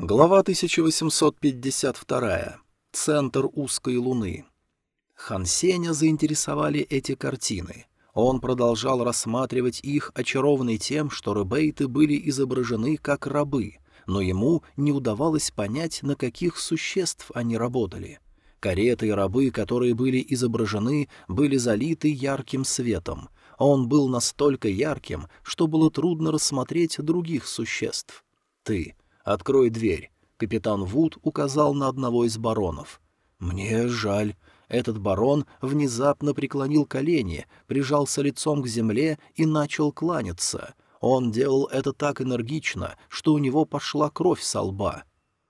Глава 1852. Центр узкой луны. Хан Сеня заинтересовали эти картины. Он продолжал рассматривать их, очарованный тем, что рыбейты были изображены как рабы, но ему не удавалось понять, на каких существ они работали. Кареты и рабы, которые были изображены, были залиты ярким светом. Он был настолько ярким, что было трудно рассмотреть других существ. «Ты», «Открой дверь». Капитан Вуд указал на одного из баронов. «Мне жаль». Этот барон внезапно преклонил колени, прижался лицом к земле и начал кланяться. Он делал это так энергично, что у него пошла кровь со лба.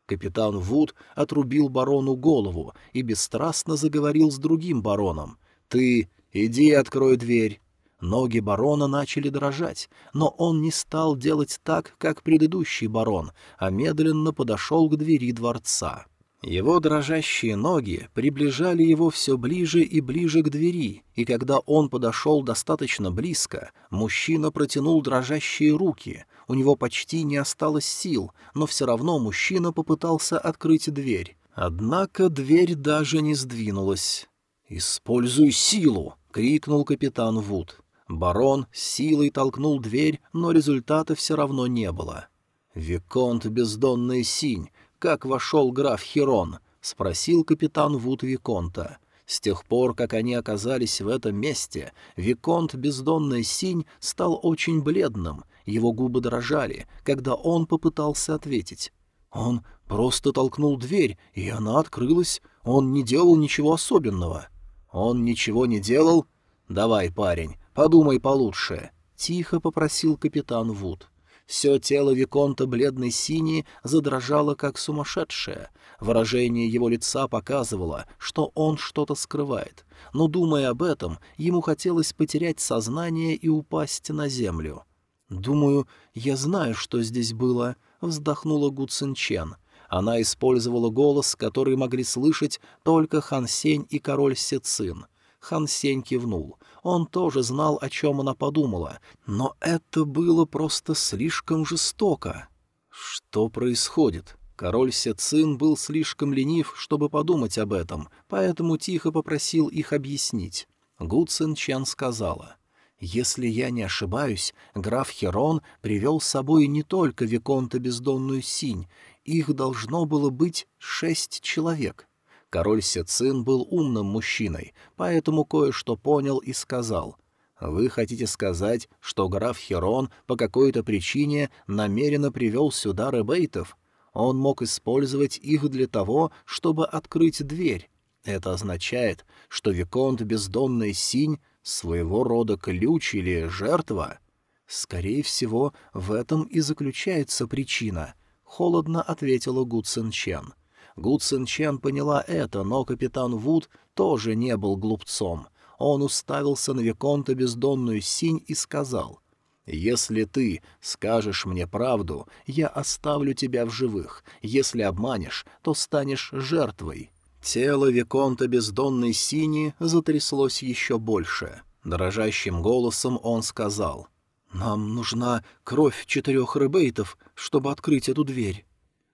Капитан Вуд отрубил барону голову и бесстрастно заговорил с другим бароном. «Ты иди открой дверь». Ноги барона начали дрожать, но он не стал делать так, как предыдущий барон, а медленно подошел к двери дворца. Его дрожащие ноги приближали его все ближе и ближе к двери, и когда он подошел достаточно близко, мужчина протянул дрожащие руки. У него почти не осталось сил, но все равно мужчина попытался открыть дверь. Однако дверь даже не сдвинулась. «Используй силу!» — крикнул капитан Вуд. Барон силой толкнул дверь, но результата все равно не было. «Виконт бездонная синь, как вошел граф Херон?» — спросил капитан Вуд Виконта. С тех пор, как они оказались в этом месте, Виконт бездонная синь стал очень бледным, его губы дрожали, когда он попытался ответить. Он просто толкнул дверь, и она открылась, он не делал ничего особенного. Он ничего не делал? Давай, парень, «Подумай получше», — тихо попросил капитан Вуд. Все тело Виконта бледно-синее задрожало, как сумасшедшее. Выражение его лица показывало, что он что-то скрывает. Но, думая об этом, ему хотелось потерять сознание и упасть на землю. «Думаю, я знаю, что здесь было», — вздохнула Гу Цинчен. Она использовала голос, который могли слышать только Хан Сень и король Сецин. Хан Сень кивнул. Он тоже знал, о чем она подумала, но это было просто слишком жестоко. Что происходит? Король Сецин был слишком ленив, чтобы подумать об этом, поэтому тихо попросил их объяснить. Гу Цин Чен сказала, «Если я не ошибаюсь, граф Херон привел с собой не только Виконта Бездонную Синь, их должно было быть шесть человек. Король Сецин был умным мужчиной, поэтому кое-что понял и сказал. «Вы хотите сказать, что граф Херон по какой-то причине намеренно привел сюда ребейтов? Он мог использовать их для того, чтобы открыть дверь. Это означает, что Виконт Бездонный Синь — своего рода ключ или жертва?» «Скорее всего, в этом и заключается причина», — холодно ответила Гу Цин Чен. Гу Цин Чен поняла это, но капитан Вуд тоже не был глупцом. Он уставился на Виконта бездонную синь и сказал, «Если ты скажешь мне правду, я оставлю тебя в живых. Если обманешь, то станешь жертвой». Тело Виконта бездонной сини затряслось еще больше. Дрожащим голосом он сказал, «Нам нужна кровь четырех рыбейтов, чтобы открыть эту дверь».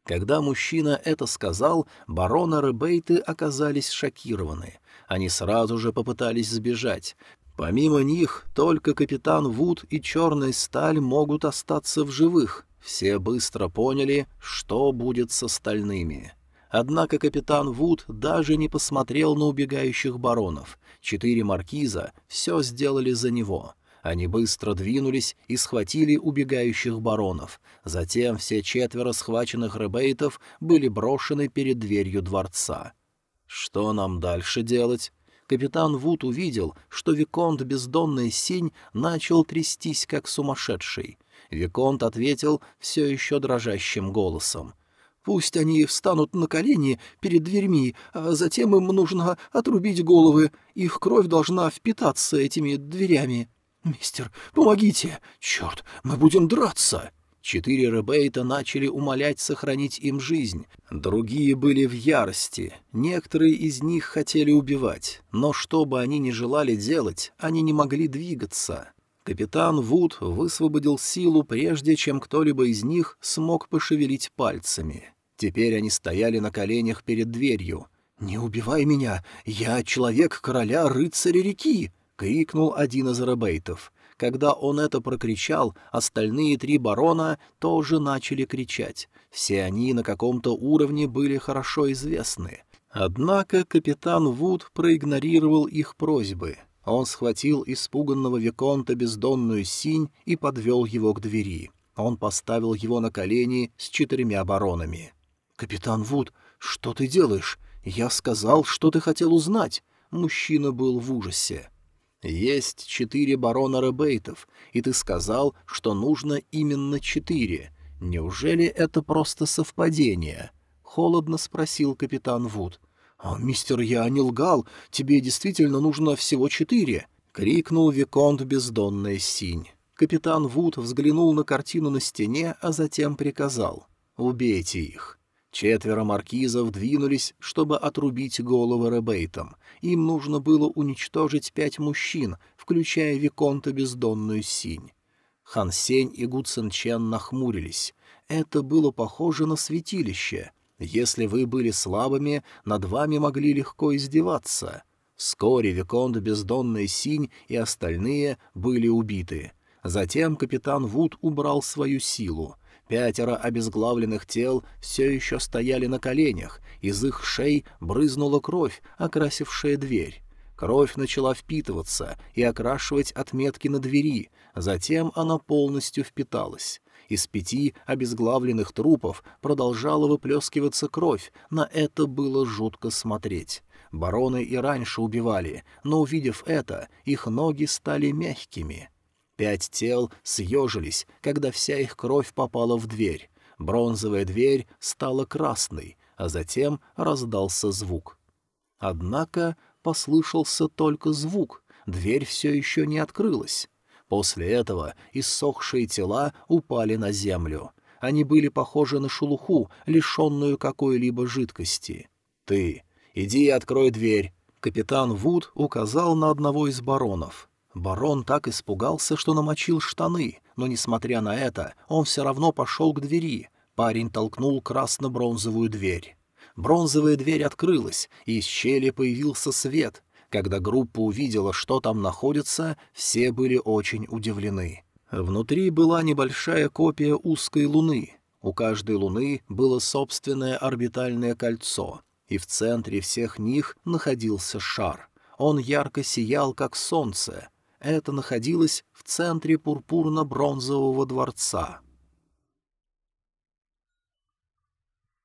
Когда мужчина это сказал, бароны Ребейты оказались шокированы. Они сразу же попытались сбежать. Помимо них, только капитан Вуд и Черная Сталь могут остаться в живых. Все быстро поняли, что будет с остальными. Однако капитан Вуд даже не посмотрел на убегающих баронов. Четыре маркиза все сделали за него — они быстро двинулись и схватили убегающих баронов. Затем все четверо схваченных ребейтов были брошены перед дверью дворца. «Что нам дальше делать?» Капитан Вуд увидел, что Виконт Бездонный Синь начал трястись, как сумасшедший. Виконт ответил все еще дрожащим голосом. «Пусть они встанут на колени перед дверьми, а затем им нужно отрубить головы. Их кровь должна впитаться этими дверями». «Мистер, помогите! Черт, мы будем драться!» Четыре ребейта начали умолять сохранить им жизнь. Другие были в ярости. Некоторые из них хотели убивать. Но что бы они ни желали делать, они не могли двигаться. Капитан Вуд высвободил силу, прежде чем кто-либо из них смог пошевелить пальцами. Теперь они стояли на коленях перед дверью. «Не убивай меня! Я человек короля рыцаря реки!» — крикнул один из ребейтов. Когда он это прокричал, остальные три барона тоже начали кричать. Все они на каком-то уровне были хорошо известны. Однако капитан Вуд проигнорировал их просьбы. Он схватил испуганного Виконта бездонную синь и подвел его к двери. Он поставил его на колени с четырьмя баронами. «Капитан Вуд, что ты делаешь? Я сказал, что ты хотел узнать». Мужчина был в ужасе. Есть четыре барона Ребейтов, и ты сказал, что нужно именно четыре. Неужели это просто совпадение? Холодно спросил капитан Вуд. «А, мистер, я не лгал, тебе действительно нужно всего четыре!» — крикнул Виконт бездонная синь. Капитан Вуд взглянул на картину на стене, а затем приказал. «Убейте их!» Четверо маркизов двинулись, чтобы отрубить головы Ребейтам. Им нужно было уничтожить пять мужчин, включая Виконта Бездонную Синь. Хан Сень и Гу Цин Чен нахмурились. Это было похоже на святилище. Если вы были слабыми, над вами могли легко издеваться. Вскоре Виконт Бездонная Синь и остальные были убиты. Затем капитан Вуд убрал свою силу — Пятеро обезглавленных тел все еще стояли на коленях, из их шей брызнула кровь, окрасившая дверь. Кровь начала впитываться и окрашивать отметки на двери, затем она полностью впиталась. Из пяти обезглавленных трупов продолжала выплескиваться кровь, на это было жутко смотреть. Бароны и раньше убивали, но, увидев это, их ноги стали мягкими — Пять тел съежились, когда вся их кровь попала в дверь. Бронзовая дверь стала красной, а затем раздался звук. Однако послышался только звук, дверь все еще не открылась. После этого иссохшие тела упали на землю. Они были похожи на шелуху, лишенную какой-либо жидкости. «Ты, иди и открой дверь!» Капитан Вуд указал на одного из баронов — Барон так испугался, что намочил штаны, но, несмотря на это, он все равно пошел к двери. Парень толкнул красно-бронзовую дверь. Бронзовая дверь открылась, и из щели появился свет. Когда группа увидела, что там находится, все были очень удивлены. Внутри была небольшая копия узкой луны. У каждой луны было собственное орбитальное кольцо, и в центре всех них находился шар. Он ярко сиял, как солнце, это находилось в центре пурпурно-бронзового дворца.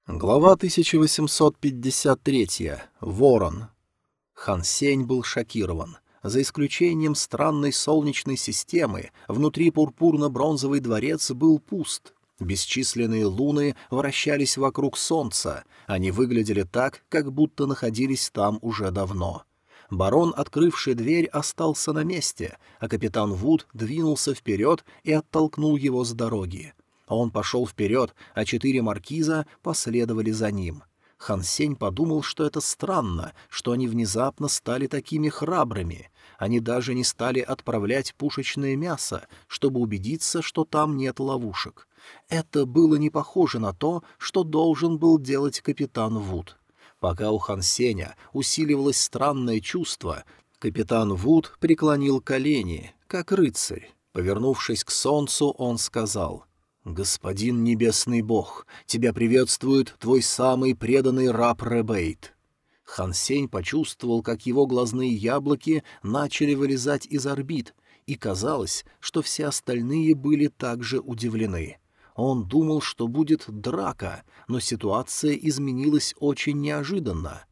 Глава 1853. Ворон. Хан Сень был шокирован. За исключением странной солнечной системы, внутри пурпурно-бронзовый дворец был пуст. Бесчисленные луны вращались вокруг солнца, они выглядели так, как будто находились там уже давно. Барон, открывший дверь, остался на месте, а капитан Вуд двинулся вперед и оттолкнул его с дороги. Он пошел вперед, а четыре маркиза последовали за ним. Хан Сень подумал, что это странно, что они внезапно стали такими храбрыми. Они даже не стали отправлять пушечное мясо, чтобы убедиться, что там нет ловушек. Это было не похоже на то, что должен был делать капитан Вуд. Пока у Хан Сеня усиливалось странное чувство, капитан Вуд преклонил колени, как рыцарь. Повернувшись к солнцу, он сказал, «Господин небесный бог, тебя приветствует твой самый преданный раб Ребейт». Хан Сень почувствовал, как его глазные яблоки начали вылезать из орбит, и казалось, что все остальные были также удивлены. Он думал, что будет драка, но ситуация изменилась очень неожиданно.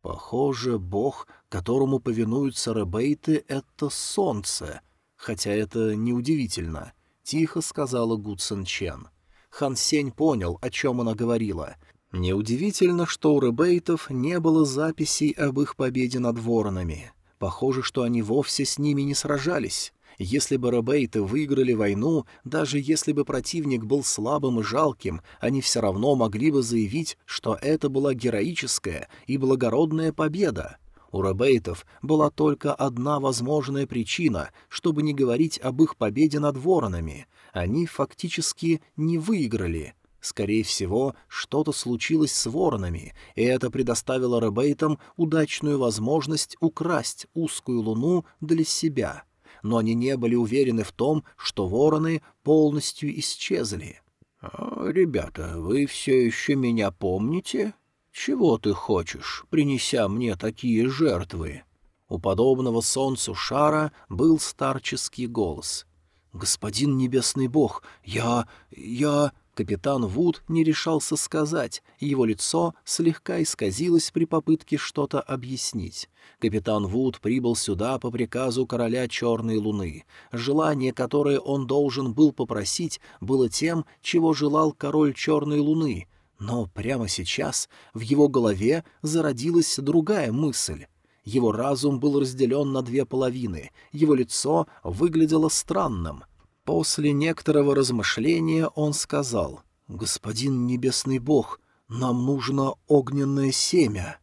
Похоже, бог, которому повинуются ребейты, — это солнце. Хотя это неудивительно, — тихо сказала Гу Цин Чен. Хан Сень понял, о чем она говорила. Неудивительно, что у ребейтов не было записей об их победе над воронами. Похоже, что они вовсе с ними не сражались. Если бы ребейты выиграли войну, даже если бы противник был слабым и жалким, они все равно могли бы заявить, что это была героическая и благородная победа. У ребейтов была только одна возможная причина, чтобы не говорить об их победе над воронами. Они фактически не выиграли. Скорее всего, что-то случилось с воронами, и это предоставило Ребейтам удачную возможность украсть узкую луну для себя. Но они не были уверены в том, что вороны полностью исчезли. «А, «Ребята, вы все еще меня помните? Чего ты хочешь, принеся мне такие жертвы?» У подобного солнцу шара был старческий голос. «Господин небесный бог, я... я...» Капитан Вуд не решался сказать, его лицо слегка исказилось при попытке что-то объяснить. Капитан Вуд прибыл сюда по приказу короля Черной Луны. Желание, которое он должен был попросить, было тем, чего желал король Черной Луны. Но прямо сейчас в его голове зародилась другая мысль. Его разум был разделен на две половины, его лицо выглядело странным — После некоторого размышления он сказал, «Господин Небесный Бог, нам нужно огненное семя».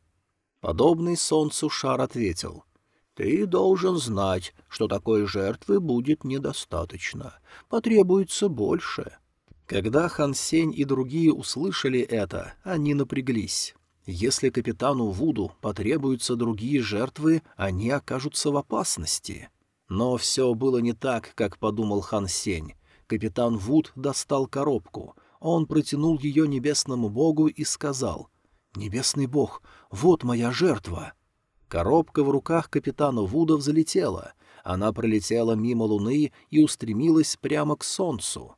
Подобный солнцу шар ответил, «Ты должен знать, что такой жертвы будет недостаточно. Потребуется больше». Когда Хан Сень и другие услышали это, они напряглись. Если капитану Вуду потребуются другие жертвы, они окажутся в опасности. Но все было не так, как подумал Хан Сень. Капитан Вуд достал коробку. Он протянул ее небесному богу и сказал, «Небесный бог, вот моя жертва». Коробка в руках капитана Вуда взлетела. Она пролетела мимо луны и устремилась прямо к солнцу.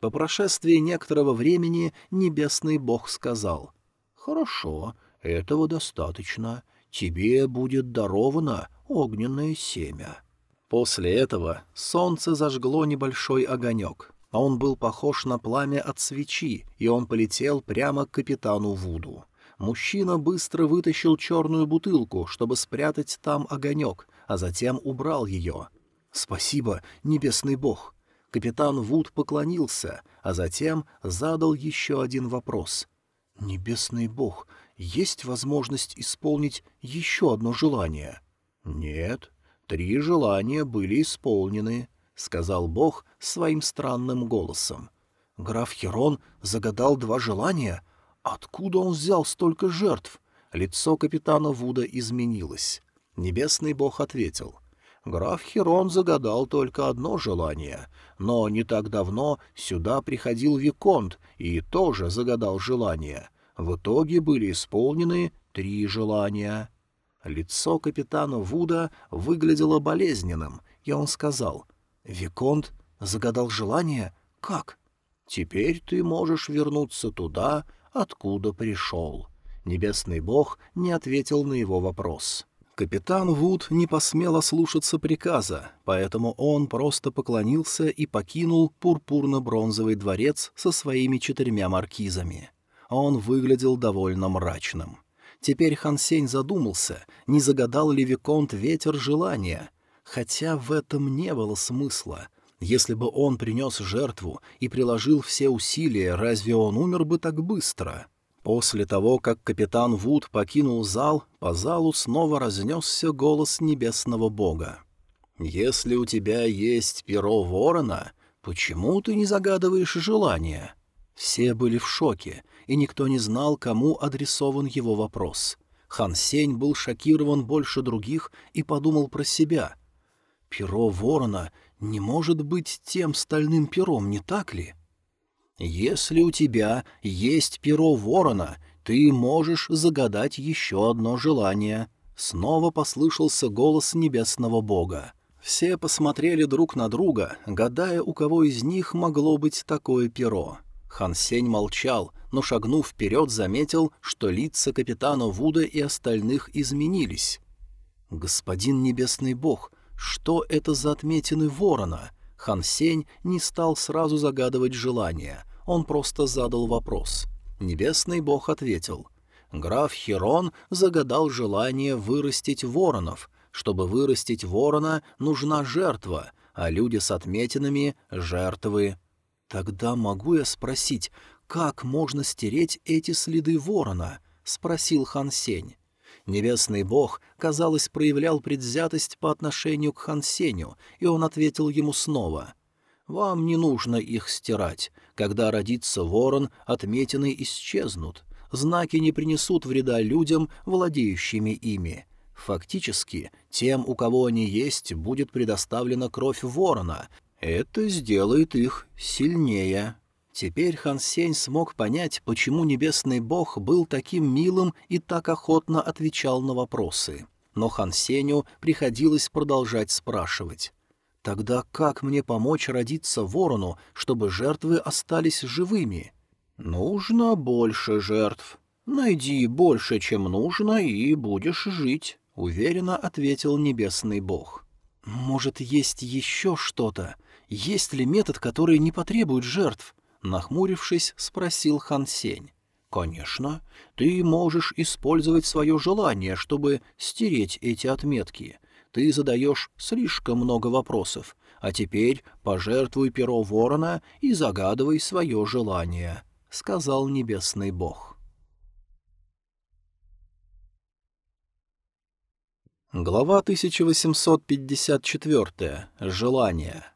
По прошествии некоторого времени небесный бог сказал, «Хорошо, этого достаточно. Тебе будет даровано огненное семя». После этого солнце зажгло небольшой огонек, а он был похож на пламя от свечи, и он полетел прямо к капитану Вуду. Мужчина быстро вытащил черную бутылку, чтобы спрятать там огонек, а затем убрал ее. «Спасибо, небесный бог!» Капитан Вуд поклонился, а затем задал еще один вопрос. «Небесный бог, есть возможность исполнить еще одно желание?» «Нет», Три желания были исполнены, — сказал бог своим странным голосом. Граф Херон загадал два желания. Откуда он взял столько жертв? Лицо капитана Вуда изменилось. Небесный бог ответил. Граф Херон загадал только одно желание, но не так давно сюда приходил Виконт и тоже загадал желание. В итоге были исполнены три желания. Лицо капитана Вуда выглядело болезненным, и он сказал, «Виконт загадал желание? Как?» «Теперь ты можешь вернуться туда, откуда пришел». Небесный бог не ответил на его вопрос. Капитан Вуд не посмел ослушаться приказа, поэтому он просто поклонился и покинул пурпурно-бронзовый дворец со своими четырьмя маркизами. Он выглядел довольно мрачным. Теперь Хан Сень задумался, не загадал ли Виконт ветер желания. Хотя в этом не было смысла. Если бы он принес жертву и приложил все усилия, разве он умер бы так быстро? После того, как капитан Вуд покинул зал, по залу снова разнесся голос небесного бога. «Если у тебя есть перо ворона, почему ты не загадываешь желание?» Все были в шоке, и никто не знал, кому адресован его вопрос. Хан Сень был шокирован больше других и подумал про себя. «Перо ворона не может быть тем стальным пером, не так ли?» «Если у тебя есть перо ворона, ты можешь загадать еще одно желание». Снова послышался голос небесного бога. Все посмотрели друг на друга, гадая, у кого из них могло быть такое перо. Хан Сень молчал, но, шагнув вперед, заметил, что лица капитана Вуда и остальных изменились. «Господин Небесный Бог, что это за отметины ворона?» Хан Сень не стал сразу загадывать желание, он просто задал вопрос. Небесный Бог ответил. «Граф Херон загадал желание вырастить воронов. Чтобы вырастить ворона, нужна жертва, а люди с отметинами — жертвы «Тогда могу я спросить, как можно стереть эти следы ворона?» — спросил Хан Сень. Небесный бог, казалось, проявлял предвзятость по отношению к Хан Сенью, и он ответил ему снова. Вам не нужно их стирать. Когда родится ворон, отметины исчезнут. Знаки не принесут вреда людям, владеющими ими. Фактически, тем, у кого они есть, будет предоставлена кровь ворона. Это сделает их сильнее. Теперь Хан Сень смог понять, почему небесный бог был таким милым и так охотно отвечал на вопросы. Но Хан Сеню приходилось продолжать спрашивать. «Тогда как мне помочь родиться ворону, чтобы жертвы остались живыми?» «Нужно больше жертв. Найди больше, чем нужно, и будешь жить», — уверенно ответил небесный бог. «Может, есть еще что-то? Есть ли метод, который не потребует жертв?» Нахмурившись, спросил Хан Сень. «Конечно. Ты можешь использовать свое желание, чтобы стереть эти отметки. Ты задаешь слишком много вопросов. А теперь пожертвуй перо ворона и загадывай свое желание», — сказал небесный бог. Глава 1854. Желание.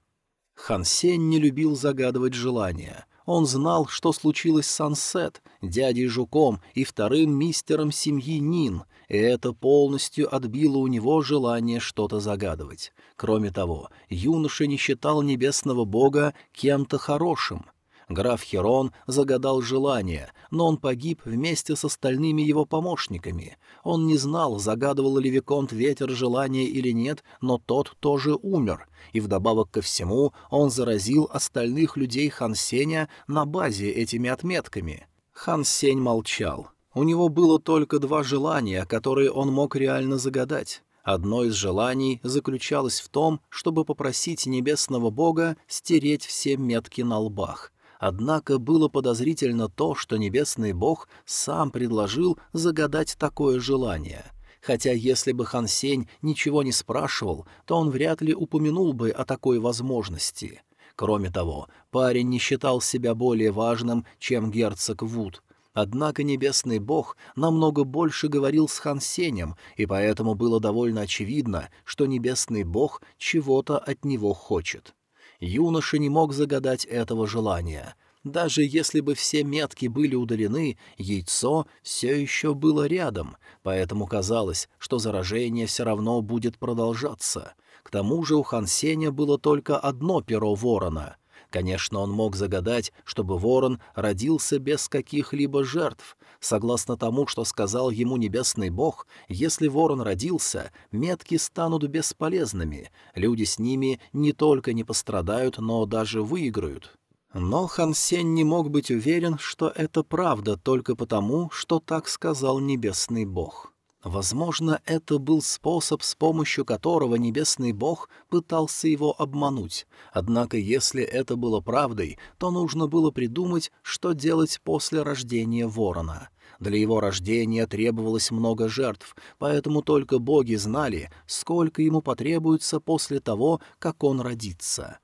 Хан Сень не любил загадывать желания. Он знал, что случилось с Сансет, дядей Жуком и вторым мистером семьи Нин, и это полностью отбило у него желание что-то загадывать. Кроме того, юноша не считал небесного бога кем-то хорошим — Граф Херон загадал желание, но он погиб вместе с остальными его помощниками. Он не знал, загадывал ли Виконт ветер желания или нет, но тот тоже умер, и вдобавок ко всему он заразил остальных людей Хансеня на базе этими отметками. Хан Сень молчал. У него было только два желания, которые он мог реально загадать. Одно из желаний заключалось в том, чтобы попросить небесного бога стереть все метки на лбах — Однако было подозрительно то, что небесный бог сам предложил загадать такое желание. Хотя если бы Хан Сень ничего не спрашивал, то он вряд ли упомянул бы о такой возможности. Кроме того, парень не считал себя более важным, чем герцог Вуд. Однако небесный бог намного больше говорил с Хан Сенем, и поэтому было довольно очевидно, что небесный бог чего-то от него хочет. Юноша не мог загадать этого желания. Даже если бы все метки были удалены, яйцо все еще было рядом, поэтому казалось, что заражение все равно будет продолжаться. К тому же у Хансеня было только одно перо ворона. Конечно, он мог загадать, чтобы ворон родился без каких-либо жертв. Согласно тому, что сказал ему небесный бог, если ворон родился, метки станут бесполезными, люди с ними не только не пострадают, но даже выиграют. Но Хан Сень не мог быть уверен, что это правда только потому, что так сказал небесный бог. Возможно, это был способ, с помощью которого небесный бог пытался его обмануть. Однако, если это было правдой, то нужно было придумать, что делать после рождения ворона. Для его рождения требовалось много жертв, поэтому только боги знали, сколько ему потребуется после того, как он родится.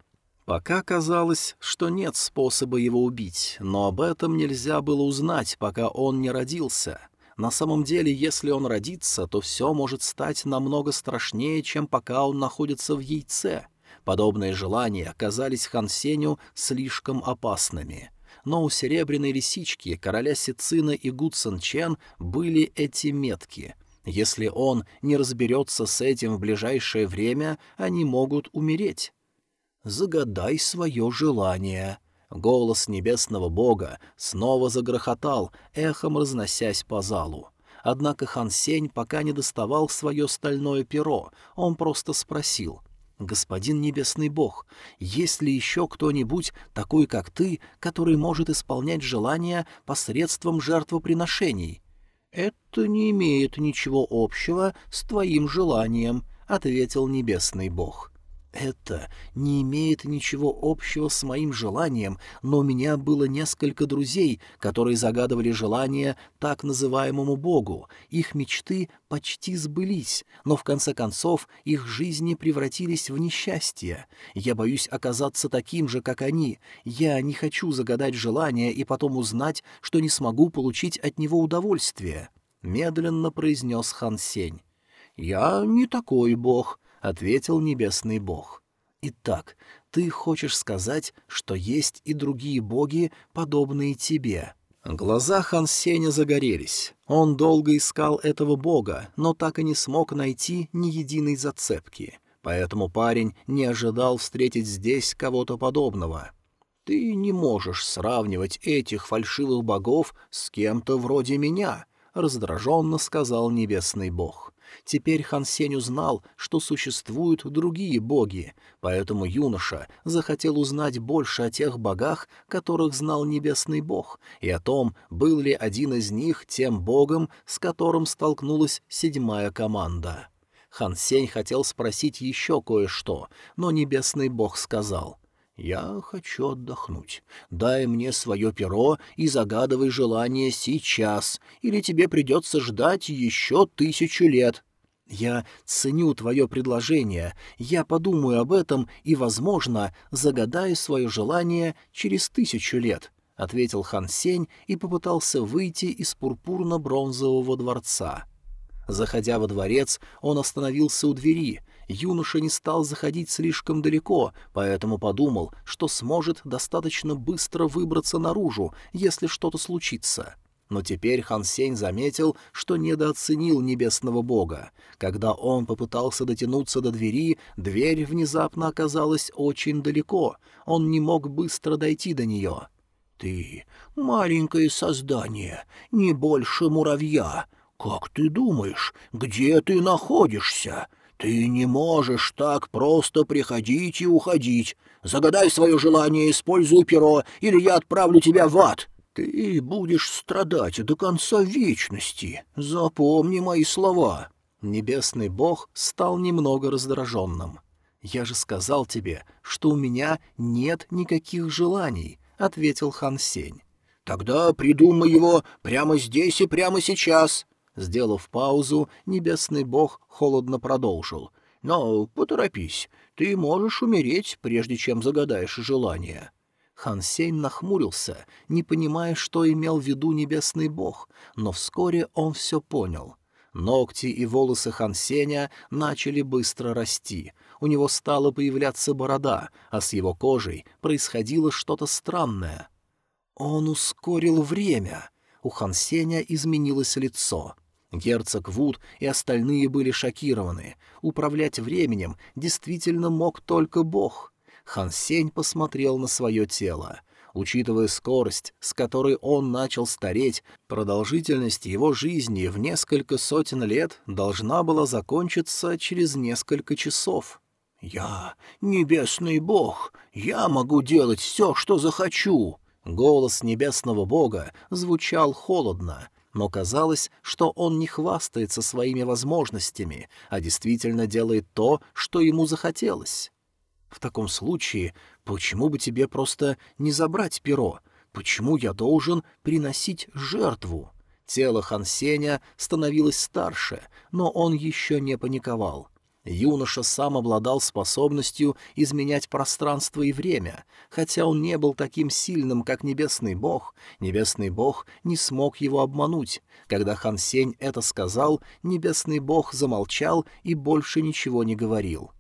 Пока казалось, что нет способа его убить, но об этом нельзя было узнать, пока он не родился — на самом деле, если он родится, то все может стать намного страшнее, чем пока он находится в яйце. Подобные желания оказались Хансеню слишком опасными. Но у серебряной лисички, короля Сицина и Гудсон Чен были эти метки. Если он не разберется с этим в ближайшее время, они могут умереть. «Загадай свое желание», Голос небесного бога снова загрохотал, эхом разносясь по залу. Однако Хан Сень пока не доставал свое стальное перо, он просто спросил. «Господин небесный бог, есть ли еще кто-нибудь такой, как ты, который может исполнять желания посредством жертвоприношений?» «Это не имеет ничего общего с твоим желанием», — ответил небесный бог. Это не имеет ничего общего с моим желанием, но у меня было несколько друзей, которые загадывали желания так называемому богу. Их мечты почти сбылись, но в конце концов их жизни превратились в несчастье. Я боюсь оказаться таким же, как они. Я не хочу загадать желание и потом узнать, что не смогу получить от него удовольствие», — медленно произнес Хан Сень. «Я не такой бог», — ответил небесный бог. Итак, ты хочешь сказать, что есть и другие боги, подобные тебе?» Глаза Хан Сеня загорелись. Он долго искал этого бога, но так и не смог найти ни единой зацепки. Поэтому парень не ожидал встретить здесь кого-то подобного. «Ты не можешь сравнивать этих фальшивых богов с кем-то вроде меня», — раздраженно сказал небесный бог. Теперь Хан Сень узнал, что существуют другие боги, поэтому юноша захотел узнать больше о тех богах, которых знал небесный бог, и о том, был ли один из них тем богом, с которым столкнулась седьмая команда. Хан Сень хотел спросить еще кое-что, но небесный бог сказал — «Я хочу отдохнуть. Дай мне свое перо и загадывай желание сейчас, или тебе придется ждать еще тысячу лет». «Я ценю твое предложение, я подумаю об этом и, возможно, загадаю свое желание через тысячу лет», — ответил Хан Сень и попытался выйти из пурпурно-бронзового дворца. Заходя во дворец, он остановился у двери. Юноша не стал заходить слишком далеко, поэтому подумал, что сможет достаточно быстро выбраться наружу, если что-то случится. — но теперь Хан Сень заметил, что недооценил небесного бога. Когда он попытался дотянуться до двери, дверь внезапно оказалась очень далеко. Он не мог быстро дойти до нее. «Ты — маленькое создание, не больше муравья. Как ты думаешь, где ты находишься? Ты не можешь так просто приходить и уходить. Загадай свое желание, используй перо, или я отправлю тебя в ад!» Ты будешь страдать до конца вечности. Запомни мои слова. Небесный бог стал немного раздраженным. Я же сказал тебе, что у меня нет никаких желаний, ответил Хан Сень. Тогда придумай его прямо здесь и прямо сейчас. Сделав паузу, небесный бог холодно продолжил. Но поторопись, ты можешь умереть, прежде чем загадаешь желание. Хан Сень нахмурился, не понимая, что имел в виду небесный бог, но вскоре он все понял. Ногти и волосы Хан Сеня начали быстро расти, у него стала появляться борода, а с его кожей происходило что-то странное. Он ускорил время. У Хан Сеня изменилось лицо. Герцог Вуд и остальные были шокированы. Управлять временем действительно мог только бог — Хан Сень посмотрел на свое тело. Учитывая скорость, с которой он начал стареть, продолжительность его жизни в несколько сотен лет должна была закончиться через несколько часов. «Я — небесный бог, я могу делать все, что захочу!» Голос небесного бога звучал холодно, но казалось, что он не хвастается своими возможностями, а действительно делает то, что ему захотелось. В таком случае, почему бы тебе просто не забрать перо? Почему я должен приносить жертву? Тело Хансеня становилось старше, но он еще не паниковал. Юноша сам обладал способностью изменять пространство и время. Хотя он не был таким сильным, как Небесный Бог, Небесный Бог не смог его обмануть. Когда Хан Сень это сказал, Небесный Бог замолчал и больше ничего не говорил.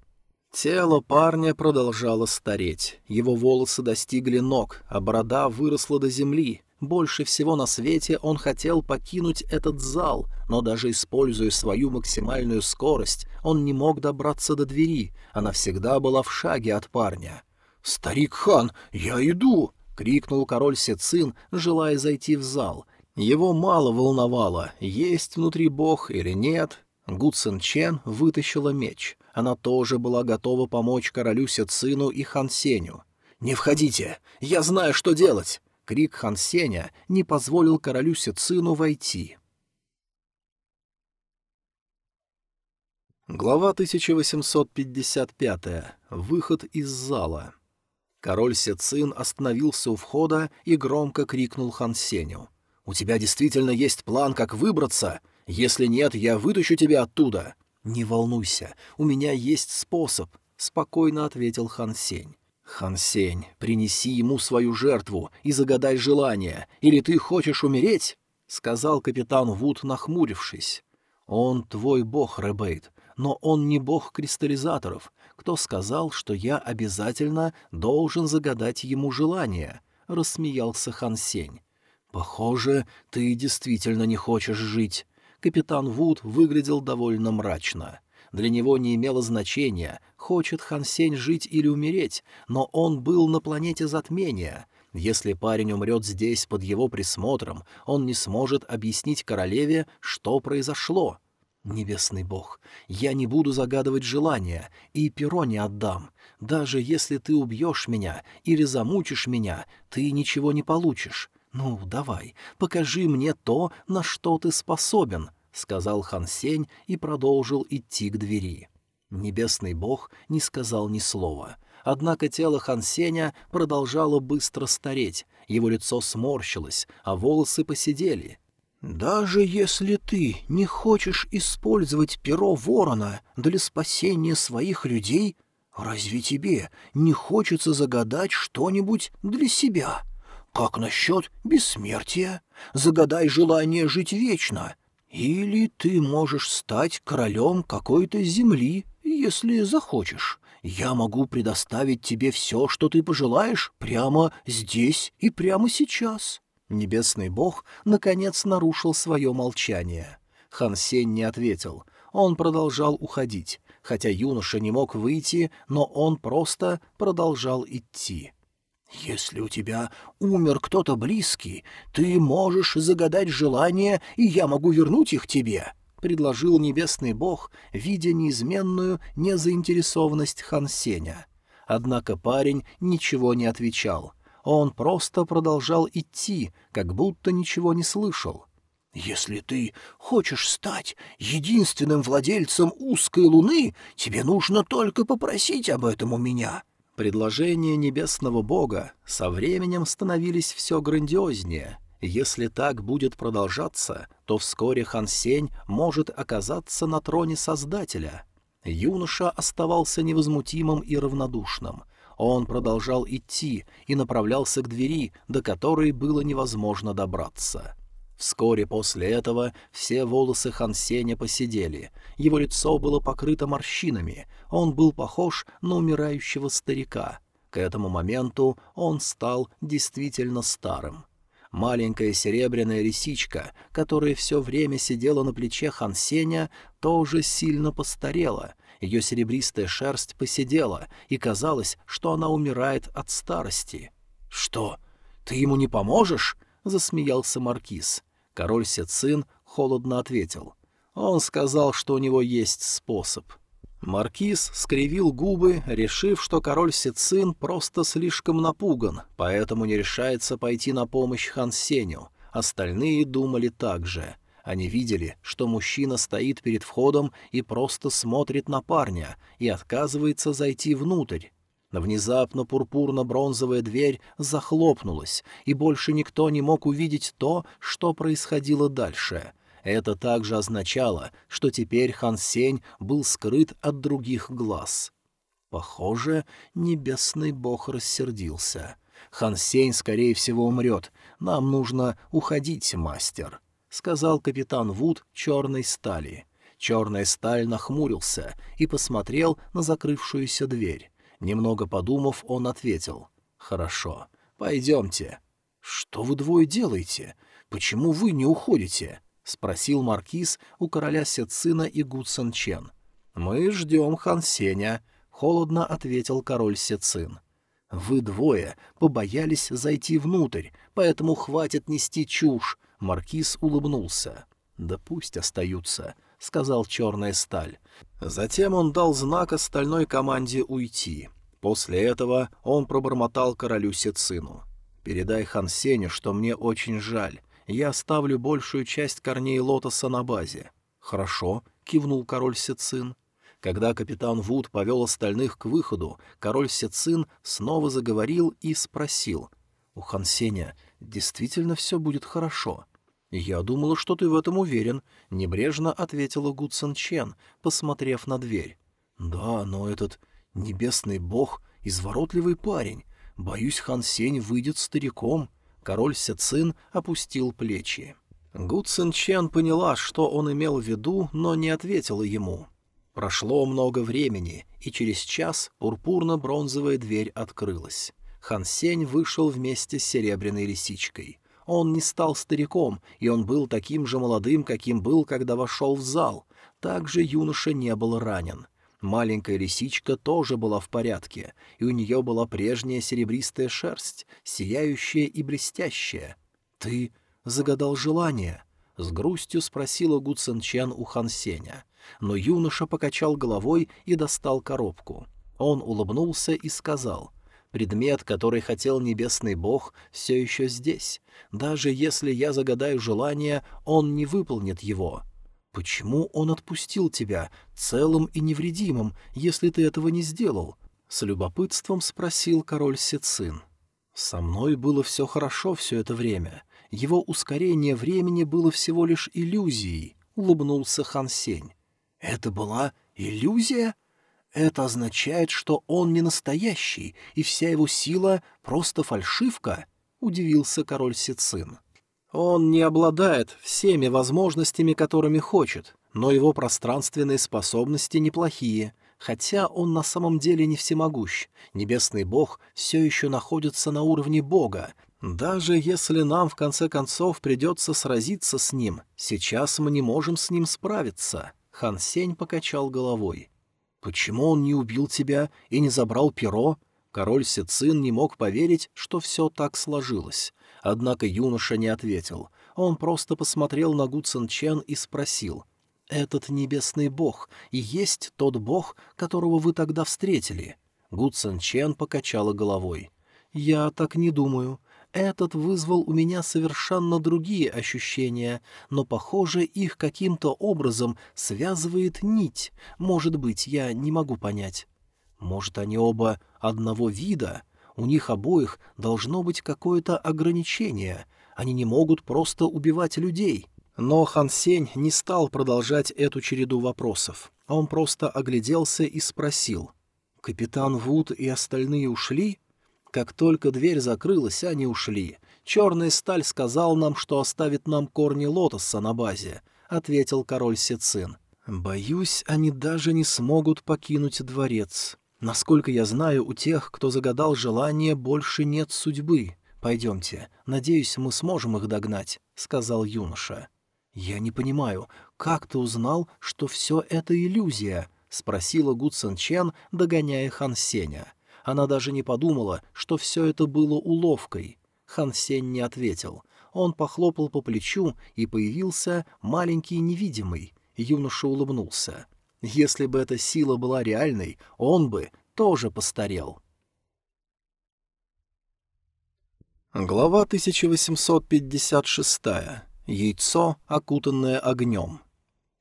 Тело парня продолжало стареть, его волосы достигли ног, а борода выросла до земли. Больше всего на свете он хотел покинуть этот зал, но даже используя свою максимальную скорость, он не мог добраться до двери, она всегда была в шаге от парня. «Старик хан, я иду!» — крикнул король Сецин, желая зайти в зал. Его мало волновало, есть внутри бог или нет. Гу Цин Чен вытащила меч — она тоже была готова помочь королю Сецину и Хан Сеню. «Не входите! Я знаю, что делать!» Крик Хан Сеня не позволил королю Сецину войти. Глава 1855. Выход из зала. Король Сецин остановился у входа и громко крикнул Хан Сеню. «У тебя действительно есть план, как выбраться? Если нет, я вытащу тебя оттуда!» «Не волнуйся, у меня есть способ», — спокойно ответил Хан Сень. «Хан Сень, принеси ему свою жертву и загадай желание, или ты хочешь умереть?» — сказал капитан Вуд, нахмурившись. «Он твой бог, Рэбейт. но он не бог кристаллизаторов. Кто сказал, что я обязательно должен загадать ему желание?» — рассмеялся Хан Сень. «Похоже, ты действительно не хочешь жить». Капитан Вуд выглядел довольно мрачно. Для него не имело значения, хочет Хан Сень жить или умереть, но он был на планете затмения. Если парень умрет здесь под его присмотром, он не сможет объяснить королеве, что произошло. «Небесный бог, я не буду загадывать желания и перо не отдам. Даже если ты убьешь меня или замучишь меня, ты ничего не получишь. Ну, давай, покажи мне то, на что ты способен», — сказал Хан Сень и продолжил идти к двери. Небесный бог не сказал ни слова. Однако тело Хан Сеня продолжало быстро стареть, его лицо сморщилось, а волосы посидели — «Даже если ты не хочешь использовать перо ворона для спасения своих людей, разве тебе не хочется загадать что-нибудь для себя? Как насчет бессмертия? Загадай желание жить вечно. Или ты можешь стать королем какой-то земли, если захочешь. Я могу предоставить тебе все, что ты пожелаешь, прямо здесь и прямо сейчас». Небесный бог, наконец, нарушил свое молчание. Хан Сень не ответил. Он продолжал уходить. Хотя юноша не мог выйти, но он просто продолжал идти. «Если у тебя умер кто-то близкий, ты можешь загадать желание, и я могу вернуть их тебе», — предложил небесный бог, видя неизменную незаинтересованность Хан Сеня. Однако парень ничего не отвечал. Он просто продолжал идти, как будто ничего не слышал. «Если ты хочешь стать единственным владельцем узкой луны, тебе нужно только попросить об этом у меня». Предложения небесного бога со временем становились все грандиознее. Если так будет продолжаться, то вскоре Хан Сень может оказаться на троне Создателя. Юноша оставался невозмутимым и равнодушным — он продолжал идти и направлялся к двери, до которой было невозможно добраться. Вскоре после этого все волосы Хансеня посидели, его лицо было покрыто морщинами, он был похож на умирающего старика. К этому моменту он стал действительно старым. Маленькая серебряная лисичка, которая все время сидела на плече Хансеня, тоже сильно постарела — ее серебристая шерсть посидела, и казалось, что она умирает от старости. «Что, ты ему не поможешь?» — засмеялся Маркиз. Король Сецин холодно ответил. Он сказал, что у него есть способ. Маркиз скривил губы, решив, что король Сицин просто слишком напуган, поэтому не решается пойти на помощь Хан Сеню. Остальные думали так же — они видели, что мужчина стоит перед входом и просто смотрит на парня и отказывается зайти внутрь. Внезапно пурпурно-бронзовая дверь захлопнулась, и больше никто не мог увидеть то, что происходило дальше. Это также означало, что теперь Хан Сень был скрыт от других глаз. Похоже, небесный бог рассердился. Хан Сень, скорее всего, умрет. Нам нужно уходить, мастер. — сказал капитан Вуд черной стали. Черная сталь нахмурился и посмотрел на закрывшуюся дверь. Немного подумав, он ответил. «Хорошо, пойдемте». «Что вы двое делаете? Почему вы не уходите?» — спросил маркиз у короля Сецина и Гудсон Чен. «Мы ждем Хан Сеня», — холодно ответил король Сецин. «Вы двое побоялись зайти внутрь, поэтому хватит нести чушь. Маркиз улыбнулся. «Да пусть остаются», — сказал черная сталь. Затем он дал знак остальной команде уйти. После этого он пробормотал королю Сецину. «Передай Хан Сеню, что мне очень жаль. Я оставлю большую часть корней лотоса на базе». «Хорошо», — кивнул король Сецин. Когда капитан Вуд повел остальных к выходу, король Сецин снова заговорил и спросил. «У Хан Сеня действительно все будет хорошо?» «Я думала, что ты в этом уверен», — небрежно ответила Гудсон Чен, посмотрев на дверь. «Да, но этот небесный бог — изворотливый парень. Боюсь, Хан Сень выйдет стариком». Король Сецин опустил плечи. Гудсон Чен поняла, что он имел в виду, но не ответила ему. Прошло много времени, и через час пурпурно-бронзовая дверь открылась. Хан Сень вышел вместе с серебряной лисичкой. Он не стал стариком, и он был таким же молодым, каким был, когда вошел в зал. Также юноша не был ранен. Маленькая лисичка тоже была в порядке, и у нее была прежняя серебристая шерсть, сияющая и блестящая. «Ты загадал желание?» — с грустью спросила Гу Цин Чен у Хан Сеня но юноша покачал головой и достал коробку. Он улыбнулся и сказал, «Предмет, который хотел небесный бог, все еще здесь. Даже если я загадаю желание, он не выполнит его». «Почему он отпустил тебя, целым и невредимым, если ты этого не сделал?» — с любопытством спросил король Сицин. «Со мной было все хорошо все это время. Его ускорение времени было всего лишь иллюзией», — улыбнулся Хан Сень. Это была иллюзия? Это означает, что он не настоящий, и вся его сила — просто фальшивка? — удивился король Сицин. Он не обладает всеми возможностями, которыми хочет, но его пространственные способности неплохие, хотя он на самом деле не всемогущ. Небесный бог все еще находится на уровне бога, даже если нам в конце концов придется сразиться с ним, сейчас мы не можем с ним справиться. Хан Сень покачал головой. «Почему он не убил тебя и не забрал перо?» Король Сицин не мог поверить, что все так сложилось. Однако юноша не ответил. Он просто посмотрел на Гу Цин Чен и спросил. «Этот небесный бог и есть тот бог, которого вы тогда встретили?» Гу Цин Чен покачала головой. «Я так не думаю. Этот вызвал у меня совершенно другие ощущения, но, похоже, их каким-то образом связывает нить. Может быть, я не могу понять. Может, они оба одного вида? У них обоих должно быть какое-то ограничение. Они не могут просто убивать людей. Но Хан Сень не стал продолжать эту череду вопросов. Он просто огляделся и спросил. «Капитан Вуд и остальные ушли?» Как только дверь закрылась, они ушли. Черная сталь сказал нам, что оставит нам корни лотоса на базе, — ответил король Сицин. Боюсь, они даже не смогут покинуть дворец. Насколько я знаю, у тех, кто загадал желание, больше нет судьбы. Пойдемте, надеюсь, мы сможем их догнать, — сказал юноша. Я не понимаю, как ты узнал, что все это иллюзия? — спросила Гу Цин Чен, догоняя Хан Сеня. Она даже не подумала, что все это было уловкой. Хан Сень не ответил. Он похлопал по плечу, и появился маленький невидимый. Юноша улыбнулся. Если бы эта сила была реальной, он бы тоже постарел. Глава 1856. Яйцо, окутанное огнем.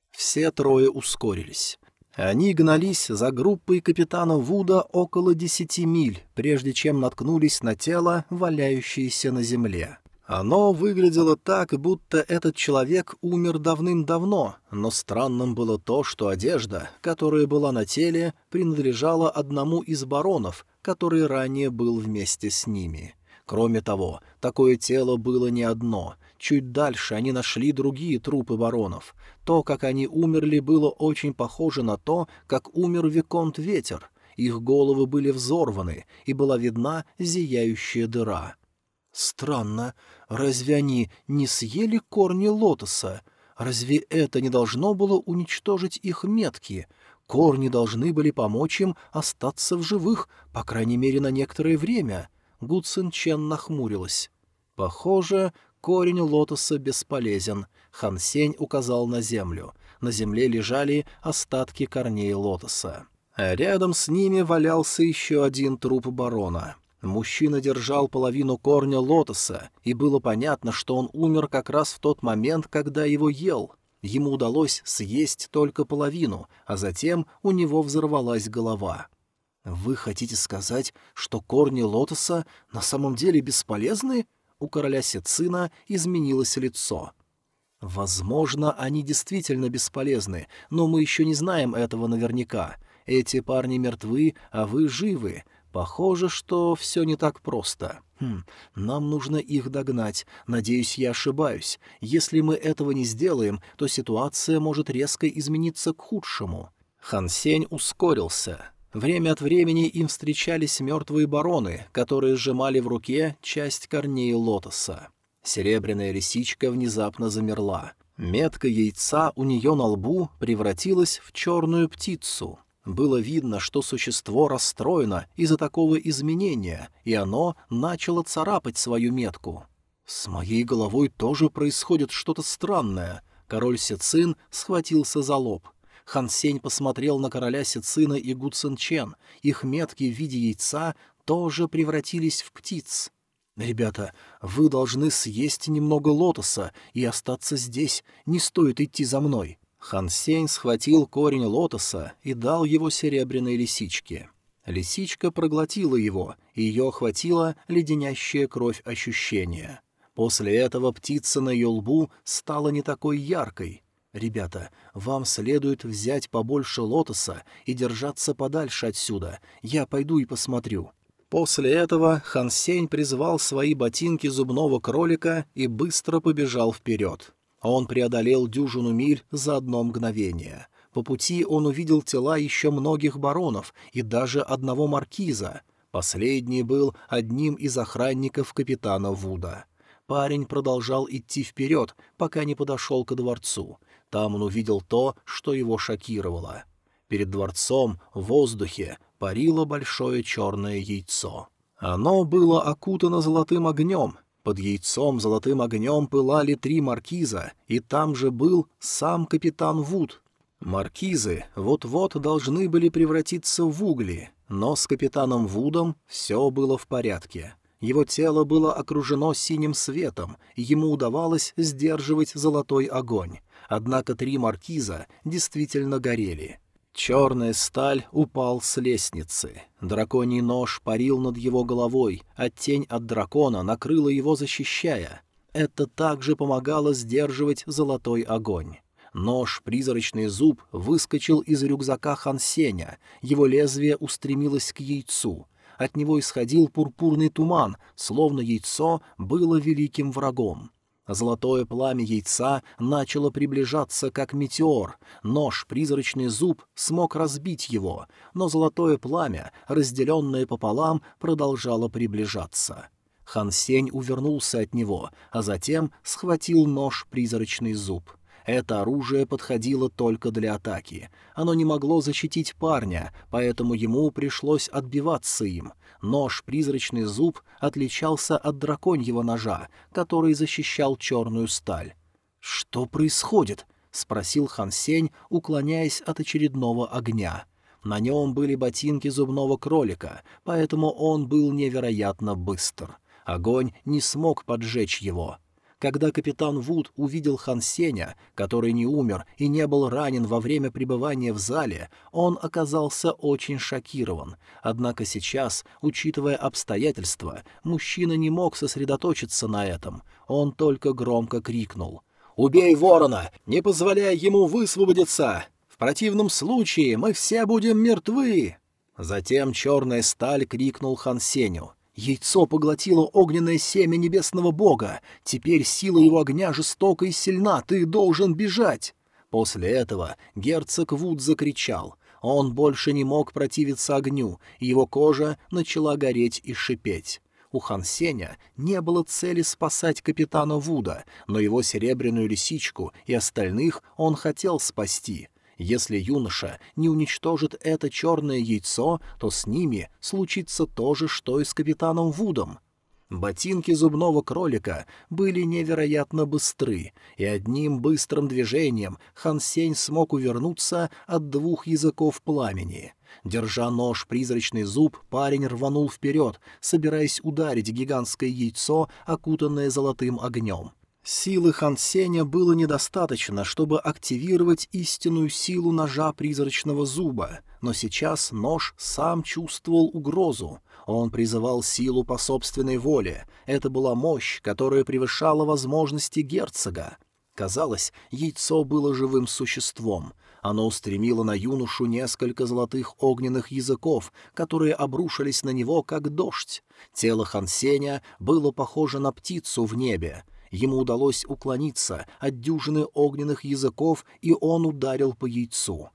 Все трое ускорились. Они гнались за группой капитана Вуда около десяти миль, прежде чем наткнулись на тело, валяющееся на земле. Оно выглядело так, будто этот человек умер давным-давно, но странным было то, что одежда, которая была на теле, принадлежала одному из баронов, который ранее был вместе с ними. Кроме того, такое тело было не одно. Чуть дальше они нашли другие трупы баронов. То, как они умерли, было очень похоже на то, как умер Виконт Ветер. Их головы были взорваны, и была видна зияющая дыра. Странно, разве они не съели корни лотоса? Разве это не должно было уничтожить их метки? Корни должны были помочь им остаться в живых, по крайней мере, на некоторое время. Гу Чен нахмурилась. Похоже, корень лотоса бесполезен. Хан Сень указал на землю. На земле лежали остатки корней лотоса. А рядом с ними валялся еще один труп барона. Мужчина держал половину корня лотоса, и было понятно, что он умер как раз в тот момент, когда его ел. Ему удалось съесть только половину, а затем у него взорвалась голова. «Вы хотите сказать, что корни лотоса на самом деле бесполезны?» У короля Сицина изменилось лицо. Возможно, они действительно бесполезны, но мы еще не знаем этого наверняка. Эти парни мертвы, а вы живы. Похоже, что все не так просто. Хм, нам нужно их догнать. Надеюсь, я ошибаюсь. Если мы этого не сделаем, то ситуация может резко измениться к худшему. Хан Сень ускорился. Время от времени им встречались мертвые бароны, которые сжимали в руке часть корней лотоса. Серебряная лисичка внезапно замерла. Метка яйца у нее на лбу превратилась в черную птицу. Было видно, что существо расстроено из-за такого изменения, и оно начало царапать свою метку. «С моей головой тоже происходит что-то странное», Король Сицин схватился за лоб. Хан Сень посмотрел на короля Сицина и Гу Цин Чен. Их метки в виде яйца тоже превратились в птиц. «Ребята, вы должны съесть немного лотоса и остаться здесь. Не стоит идти за мной». Хан Сень схватил корень лотоса и дал его серебряной лисичке. Лисичка проглотила его, и ее охватила леденящая кровь ощущения. После этого птица на ее лбу стала не такой яркой. «Ребята, вам следует взять побольше лотоса и держаться подальше отсюда. Я пойду и посмотрю». После этого Хан Сень призвал свои ботинки зубного кролика и быстро побежал вперед. Он преодолел дюжину миль за одно мгновение. По пути он увидел тела еще многих баронов и даже одного маркиза. Последний был одним из охранников капитана Вуда. Парень продолжал идти вперед, пока не подошел ко дворцу. Там он увидел то, что его шокировало. Перед дворцом в воздухе парило большое черное яйцо. Оно было окутано золотым огнем. Под яйцом золотым огнем пылали три маркиза, и там же был сам капитан Вуд. Маркизы вот-вот должны были превратиться в угли, но с капитаном Вудом все было в порядке. Его тело было окружено синим светом, и ему удавалось сдерживать золотой огонь. Однако три маркиза действительно горели. Черная сталь упал с лестницы. Драконий нож парил над его головой, а тень от дракона накрыла его, защищая. Это также помогало сдерживать золотой огонь. Нож, призрачный зуб, выскочил из рюкзака Хансеня, его лезвие устремилось к яйцу — от него исходил пурпурный туман, словно яйцо было великим врагом. Золотое пламя яйца начало приближаться, как метеор. Нож, призрачный зуб, смог разбить его, но золотое пламя, разделенное пополам, продолжало приближаться. Хан Сень увернулся от него, а затем схватил нож, призрачный зуб — это оружие подходило только для атаки. Оно не могло защитить парня, поэтому ему пришлось отбиваться им. Нож «Призрачный зуб» отличался от драконьего ножа, который защищал черную сталь. «Что происходит?» — спросил Хан Сень, уклоняясь от очередного огня. На нем были ботинки зубного кролика, поэтому он был невероятно быстр. Огонь не смог поджечь его — когда капитан Вуд увидел Хан Сеня, который не умер и не был ранен во время пребывания в зале, он оказался очень шокирован. Однако сейчас, учитывая обстоятельства, мужчина не мог сосредоточиться на этом. Он только громко крикнул. «Убей ворона! Не позволяй ему высвободиться! В противном случае мы все будем мертвы!» Затем черная сталь крикнул Хан Сеню. Яйцо поглотило огненное семя небесного бога. Теперь сила его огня жестока и сильна. Ты должен бежать. После этого герцог Вуд закричал. Он больше не мог противиться огню, и его кожа начала гореть и шипеть. У Хан Сеня не было цели спасать капитана Вуда, но его серебряную лисичку и остальных он хотел спасти — если юноша не уничтожит это черное яйцо, то с ними случится то же, что и с капитаном Вудом. Ботинки зубного кролика были невероятно быстры, и одним быстрым движением Хан Сень смог увернуться от двух языков пламени. Держа нож призрачный зуб, парень рванул вперед, собираясь ударить гигантское яйцо, окутанное золотым огнем. Силы Хан Сеня было недостаточно, чтобы активировать истинную силу ножа призрачного зуба, но сейчас нож сам чувствовал угрозу. Он призывал силу по собственной воле. Это была мощь, которая превышала возможности герцога. Казалось, яйцо было живым существом. Оно устремило на юношу несколько золотых огненных языков, которые обрушились на него, как дождь. Тело Хансеня было похоже на птицу в небе — Ему удалось уклониться от дюжины огненных языков, и он ударил по яйцу.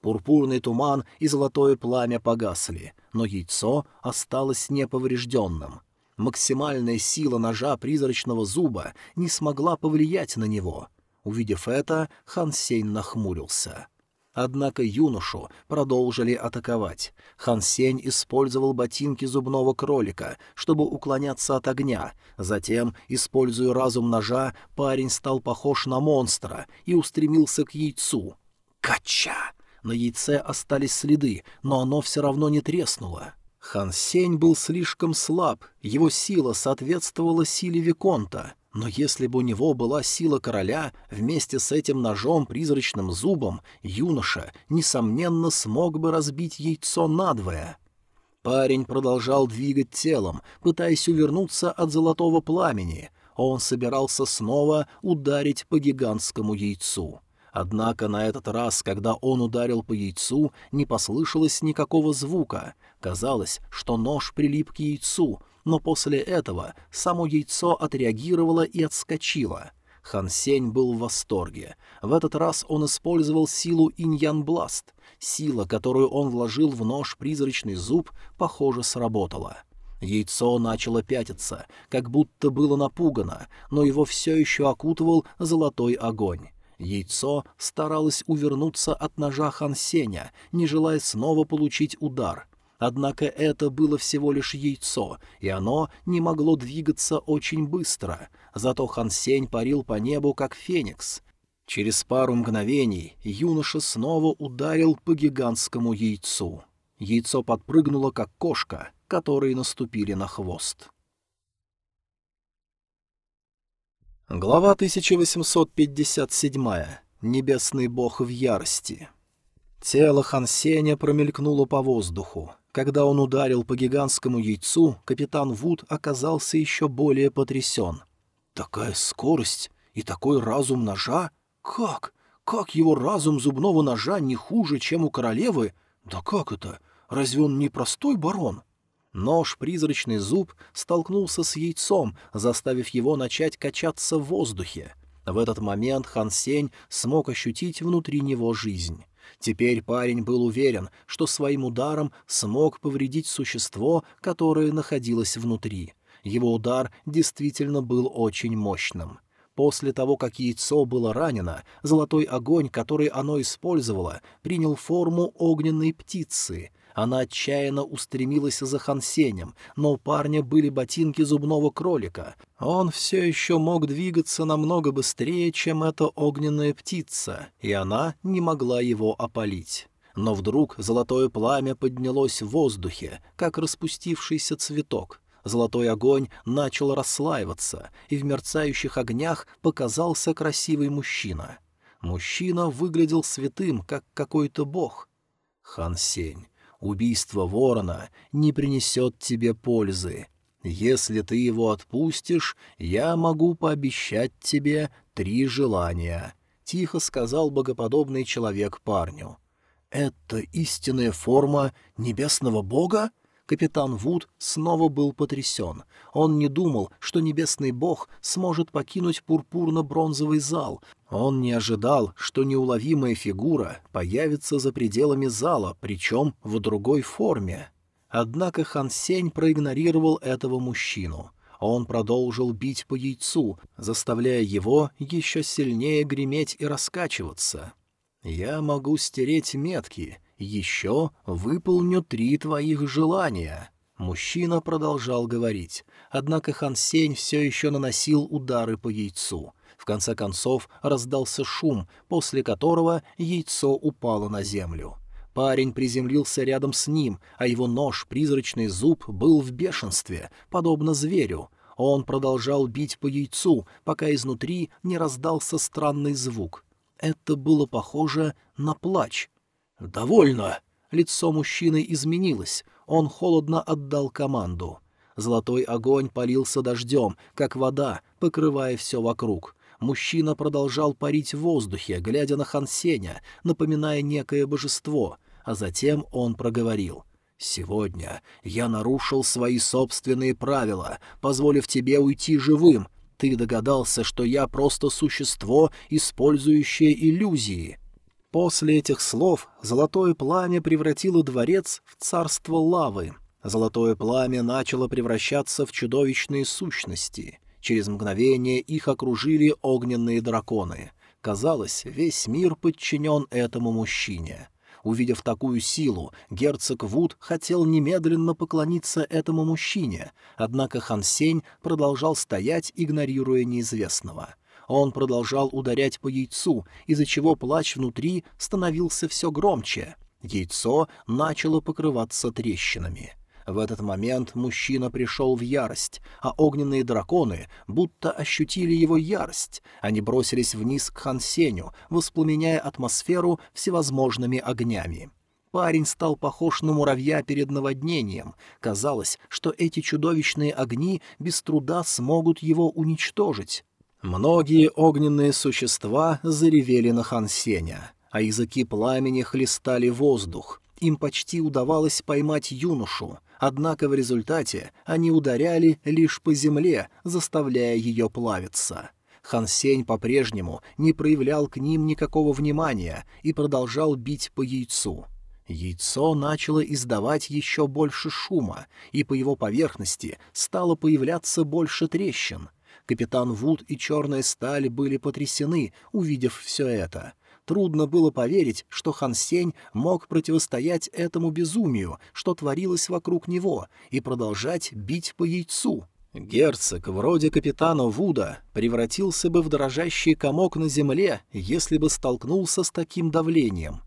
Пурпурный туман и золотое пламя погасли, но яйцо осталось неповрежденным. Максимальная сила ножа призрачного зуба не смогла повлиять на него. Увидев это, Хан Сень нахмурился. Однако юношу продолжили атаковать. Хан Сень использовал ботинки зубного кролика, чтобы уклоняться от огня. Затем, используя разум ножа, парень стал похож на монстра и устремился к яйцу. «Кача!» На яйце остались следы, но оно все равно не треснуло. Хан Сень был слишком слаб, его сила соответствовала силе Виконта. Но если бы у него была сила короля, вместе с этим ножом-призрачным зубом, юноша, несомненно, смог бы разбить яйцо надвое. Парень продолжал двигать телом, пытаясь увернуться от золотого пламени. Он собирался снова ударить по гигантскому яйцу. Однако на этот раз, когда он ударил по яйцу, не послышалось никакого звука. Казалось, что нож прилип к яйцу, но после этого само яйцо отреагировало и отскочило. Хан Сень был в восторге. В этот раз он использовал силу иньян-бласт. Сила, которую он вложил в нож призрачный зуб, похоже, сработала. Яйцо начало пятиться, как будто было напугано, но его все еще окутывал золотой огонь. Яйцо старалось увернуться от ножа Хансеня, не желая снова получить удар. Однако это было всего лишь яйцо, и оно не могло двигаться очень быстро. Зато Хансень парил по небу, как феникс. Через пару мгновений юноша снова ударил по гигантскому яйцу. Яйцо подпрыгнуло, как кошка, которые наступили на хвост. Глава 1857. Небесный бог в ярости. Тело Хансеня промелькнуло по воздуху. Когда он ударил по гигантскому яйцу, капитан Вуд оказался еще более потрясен. «Такая скорость и такой разум ножа? Как? Как его разум зубного ножа не хуже, чем у королевы? Да как это? Разве он не простой барон?» Нож-призрачный зуб столкнулся с яйцом, заставив его начать качаться в воздухе. В этот момент Хан Сень смог ощутить внутри него жизнь. Теперь парень был уверен, что своим ударом смог повредить существо, которое находилось внутри. Его удар действительно был очень мощным. После того, как яйцо было ранено, золотой огонь, который оно использовало, принял форму огненной птицы — она отчаянно устремилась за Хансенем, но у парня были ботинки зубного кролика. Он все еще мог двигаться намного быстрее, чем эта огненная птица, и она не могла его опалить. Но вдруг золотое пламя поднялось в воздухе, как распустившийся цветок. Золотой огонь начал расслаиваться, и в мерцающих огнях показался красивый мужчина. Мужчина выглядел святым, как какой-то бог. Хан Сень, Убийство ворона не принесет тебе пользы. Если ты его отпустишь, я могу пообещать тебе три желания», — тихо сказал богоподобный человек парню. «Это истинная форма небесного бога?» Капитан Вуд снова был потрясен. Он не думал, что небесный бог сможет покинуть пурпурно-бронзовый зал. Он не ожидал, что неуловимая фигура появится за пределами зала, причем в другой форме. Однако Хан Сень проигнорировал этого мужчину. Он продолжил бить по яйцу, заставляя его еще сильнее греметь и раскачиваться. «Я могу стереть метки», «Еще выполню три твоих желания». Мужчина продолжал говорить, однако Хан Сень все еще наносил удары по яйцу. В конце концов раздался шум, после которого яйцо упало на землю. Парень приземлился рядом с ним, а его нож, призрачный зуб, был в бешенстве, подобно зверю. Он продолжал бить по яйцу, пока изнутри не раздался странный звук. Это было похоже на плач. «Довольно!» Лицо мужчины изменилось, он холодно отдал команду. Золотой огонь полился дождем, как вода, покрывая все вокруг. Мужчина продолжал парить в воздухе, глядя на Хансеня, напоминая некое божество, а затем он проговорил. «Сегодня я нарушил свои собственные правила, позволив тебе уйти живым. Ты догадался, что я просто существо, использующее иллюзии». После этих слов золотое пламя превратило дворец в царство лавы. Золотое пламя начало превращаться в чудовищные сущности. Через мгновение их окружили огненные драконы. Казалось, весь мир подчинен этому мужчине. Увидев такую силу, герцог Вуд хотел немедленно поклониться этому мужчине, однако Хан Сень продолжал стоять, игнорируя неизвестного. Он продолжал ударять по яйцу, из-за чего плач внутри становился все громче. Яйцо начало покрываться трещинами. В этот момент мужчина пришел в ярость, а огненные драконы будто ощутили его ярость. Они бросились вниз к Хансеню, воспламеняя атмосферу всевозможными огнями. Парень стал похож на муравья перед наводнением. Казалось, что эти чудовищные огни без труда смогут его уничтожить. Многие огненные существа заревели на Хансеня, а языки пламени хлестали воздух. Им почти удавалось поймать юношу, однако в результате они ударяли лишь по земле, заставляя ее плавиться. Хан Сень по-прежнему не проявлял к ним никакого внимания и продолжал бить по яйцу. Яйцо начало издавать еще больше шума, и по его поверхности стало появляться больше трещин. Капитан Вуд и Черная Сталь были потрясены, увидев все это — Трудно было поверить, что Хан Сень мог противостоять этому безумию, что творилось вокруг него, и продолжать бить по яйцу. Герцог, вроде капитана Вуда, превратился бы в дрожащий комок на земле, если бы столкнулся с таким давлением.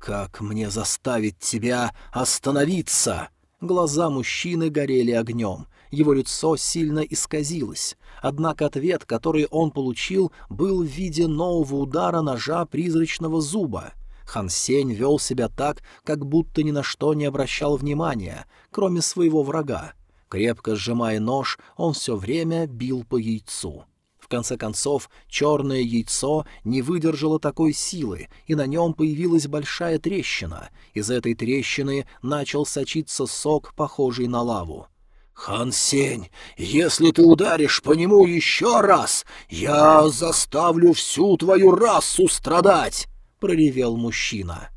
«Как мне заставить тебя остановиться?» Глаза мужчины горели огнем. Его лицо сильно исказилось. Однако ответ, который он получил, был в виде нового удара ножа призрачного зуба. Хан Сень вел себя так, как будто ни на что не обращал внимания, кроме своего врага. Крепко сжимая нож, он все время бил по яйцу. В конце концов, черное яйцо не выдержало такой силы, и на нем появилась большая трещина. Из этой трещины начал сочиться сок, похожий на лаву. «Хан Сень, если ты ударишь по нему еще раз, я заставлю всю твою расу страдать!» — проревел мужчина.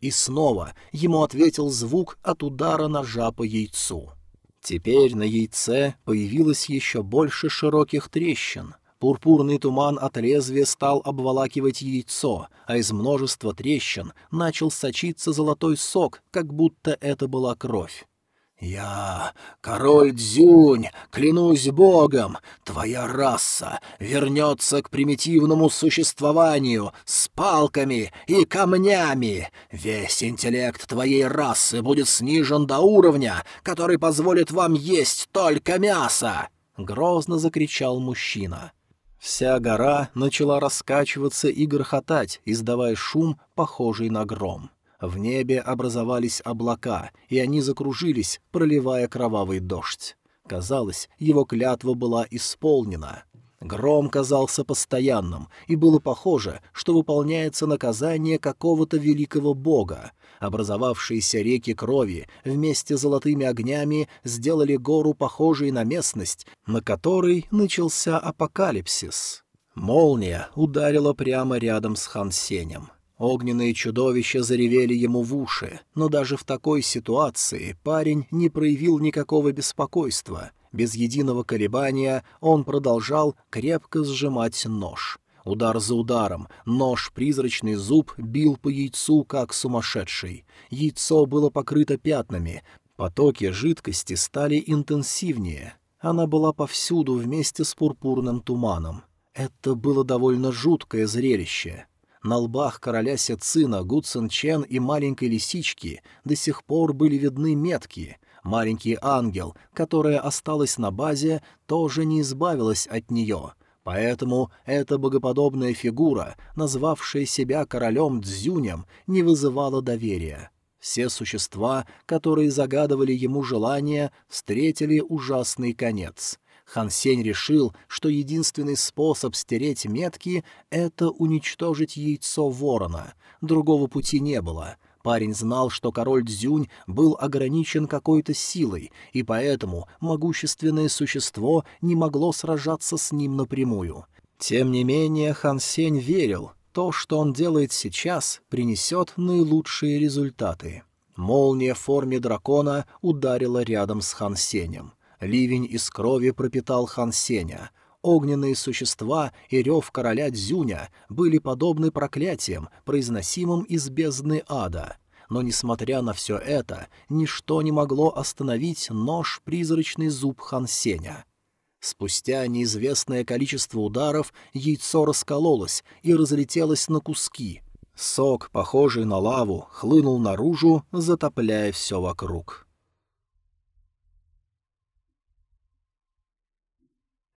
И снова ему ответил звук от удара ножа по яйцу. Теперь на яйце появилось еще больше широких трещин. Пурпурный туман от лезвия стал обволакивать яйцо, а из множества трещин начал сочиться золотой сок, как будто это была кровь. «Я, король Дзюнь, клянусь богом, твоя раса вернется к примитивному существованию с палками и камнями. Весь интеллект твоей расы будет снижен до уровня, который позволит вам есть только мясо!» — грозно закричал мужчина. Вся гора начала раскачиваться и грохотать, издавая шум, похожий на гром. В небе образовались облака, и они закружились, проливая кровавый дождь. Казалось, его клятва была исполнена. Гром казался постоянным, и было похоже, что выполняется наказание какого-то великого бога. Образовавшиеся реки крови вместе с золотыми огнями сделали гору похожей на местность, на которой начался апокалипсис. Молния ударила прямо рядом с Хансенем. Огненные чудовища заревели ему в уши, но даже в такой ситуации парень не проявил никакого беспокойства. Без единого колебания он продолжал крепко сжимать нож. Удар за ударом, нож-призрачный зуб бил по яйцу, как сумасшедший. Яйцо было покрыто пятнами, потоки жидкости стали интенсивнее. Она была повсюду вместе с пурпурным туманом. Это было довольно жуткое зрелище. На лбах короля Сецина, Гуцин Чен и маленькой лисички до сих пор были видны метки. Маленький ангел, которая осталась на базе, тоже не избавилась от нее. Поэтому эта богоподобная фигура, назвавшая себя королем Дзюнем, не вызывала доверия. Все существа, которые загадывали ему желания, встретили ужасный конец. Хан Сень решил, что единственный способ стереть метки — это уничтожить яйцо ворона. Другого пути не было. Парень знал, что король Дзюнь был ограничен какой-то силой, и поэтому могущественное существо не могло сражаться с ним напрямую. Тем не менее Хан Сень верил. то, что он делает сейчас, принесет наилучшие результаты. Молния в форме дракона ударила рядом с Хан Сенем. Ливень из крови пропитал Хан Сеня. Огненные существа и рев короля Дзюня были подобны проклятиям, произносимым из бездны ада. Но, несмотря на все это, ничто не могло остановить нож-призрачный зуб Хан Сеня. Спустя неизвестное количество ударов яйцо раскололось и разлетелось на куски. Сок, похожий на лаву, хлынул наружу, затопляя все вокруг.